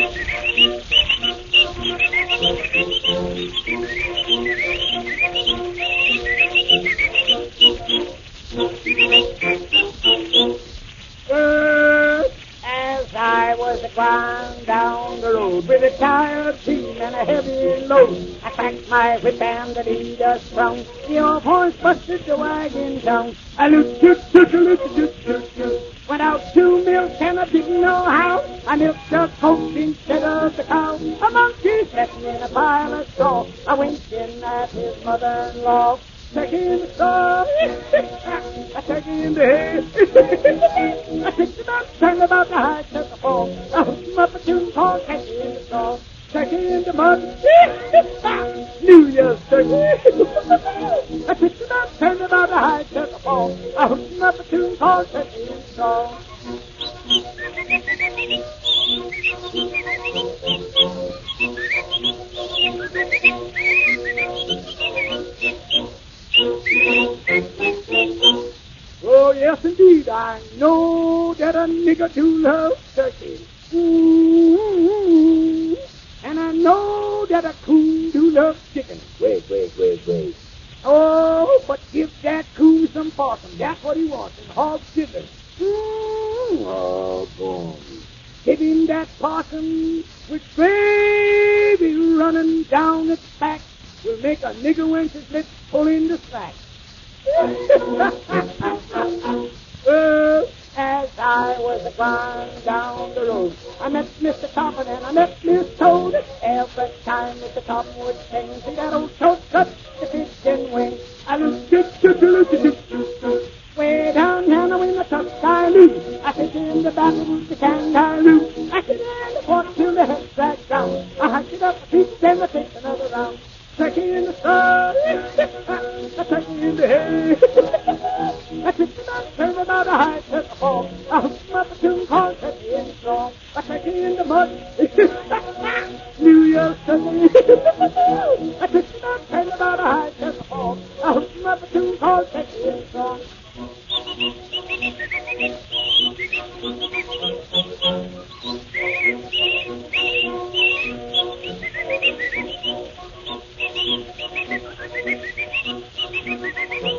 As I was a going down the road with a tired team and a heavy load, I cracked my whip and the leader sprung. The old horse busted the wagon down. I looked, toot, toot, toot, toot, toot, toot. Went out to milk and I didn't know how. I milked the colt instead of the cow. A monkey sitting in a pile of straw. I winked in at his mother-in-law. Turkey in the straw. I turkey in the hay. I kicked him out, turned about the high to the fall. I hooked him up a tune called Turkey in the straw. Turkey in the mud. New Year's turkey. I kicked him out, turned about the high to the fall. I hooked him up a tune called Turkey in the straw. Oh, yes, indeed. I know that a nigger do love turkey. And I know that a coon do love chicken. Wait, wait, wait, wait. Oh, but give that coon some possum. That's what he wants, and hog chicken. Ooh, oh, boy. Give him that possum with gravy running down its back. Will make a nigger wench his lips pull in the slack. well, as I was going down the road, I met Mr. Toppin and I met Miss Toad. Every time Mr. Toppin would sing, see that old toad cut the pigeon wing. I looked, in the back of the kangaroo. I should in the quarter till the head's dragged down. I hiked it up a peak, then I take another round. Turkey in the sun, a turkey in the hay. I tipped about a turn about a high turkey fall. I hooked him up a tune called Turkey in the Straw. A turkey in the mud, New York Sunday. I tipped about a turn about a high turkey fall. I hooked him up a tune called Turkey in the Straw. Thank you.